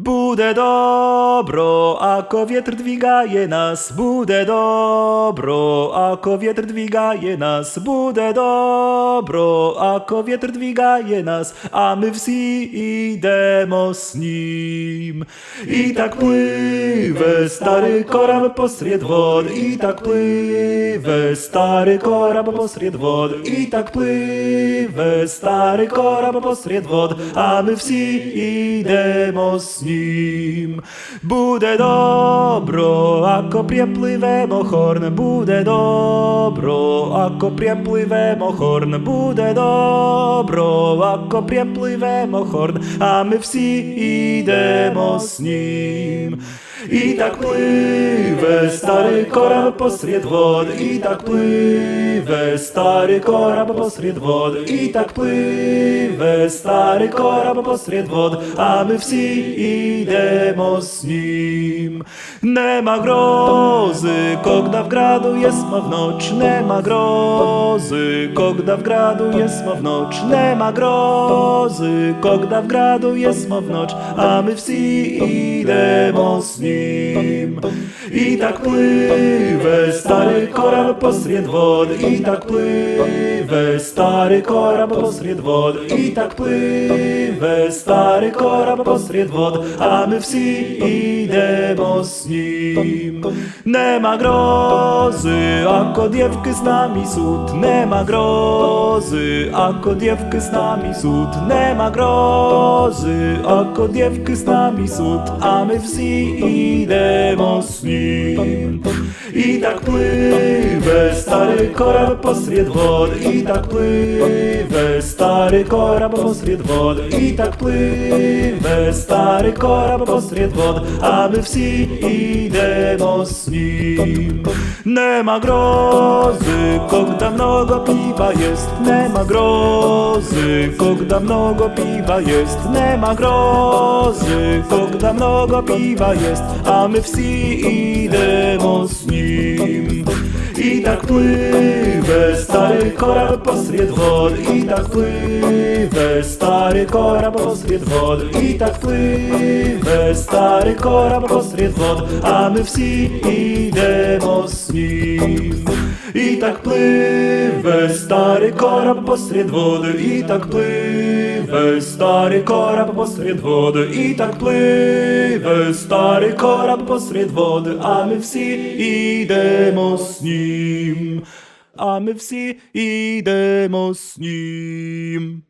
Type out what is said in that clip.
Bude dobro, ako wietr dwigaje nas, bude dobro, ako wietr dwigaje nas, bude dobro, ako wietr dwigaje nas, a my wsi idemo z nim. I tak pływę stary korab posred wod, i tak pływę stary korab posred wod, i tak pływę stary korab posred wod, a my wsi idemo z nim. Ним. Буде добро, ако припливемо хорн, буде добро, ако припливемо хорн, буде добро, ако припливемо хорн, а ми всі йдемо з ним. I tak pływę, stary korab pośród wody. I tak pływę, stary korab pośród wody. I tak pływę, stary korab pośród wody. A my wsi idemo z nim. Nie ma grozy, kogda w gradu jest ma w noc. Nie ma grozy, kogda w gradu jest ma w noc. Nie ma grozy, kogda w gradu jest ma w noc. A my wsi idemo z nim nim. I tak pływę, stary koral posred wody. I tak pływę, stary koral posred wody. I tak pływę, stary koral posred wody. A my wsi idemo z nim. Nie ma grozy, ako diewki z nami sud. Nie ma grozy, ako diewki z nami sud. Nie ma grozy, ako diewki z nami sud. A my wsi idem en slip. I tak pływę, stary korab posred wody. I tak pływę, stary korab posred wody. I tak pływę, stary korab posred wody A my wsi idemo z nim. Nie ma grozy, kogda mnogo piwa jest. Nie ma grozy, kogda mnogo piwa jest. Nie ma grozy, kogda mnogo piwa jest. A my wsi idemo z nim. з ним. І так пливе старий кораб посеред вод, і так пливе старий кораб посеред вод, і так пливе старий кораб посеред вод, а ми всі йдемо з ним. І так пливе старий кораб посеред води, і так пливе старий кораб посеред води, і так пливе старий кораб посеред води, а ми всі йдемо з ним, а ми всі йдемо з ним.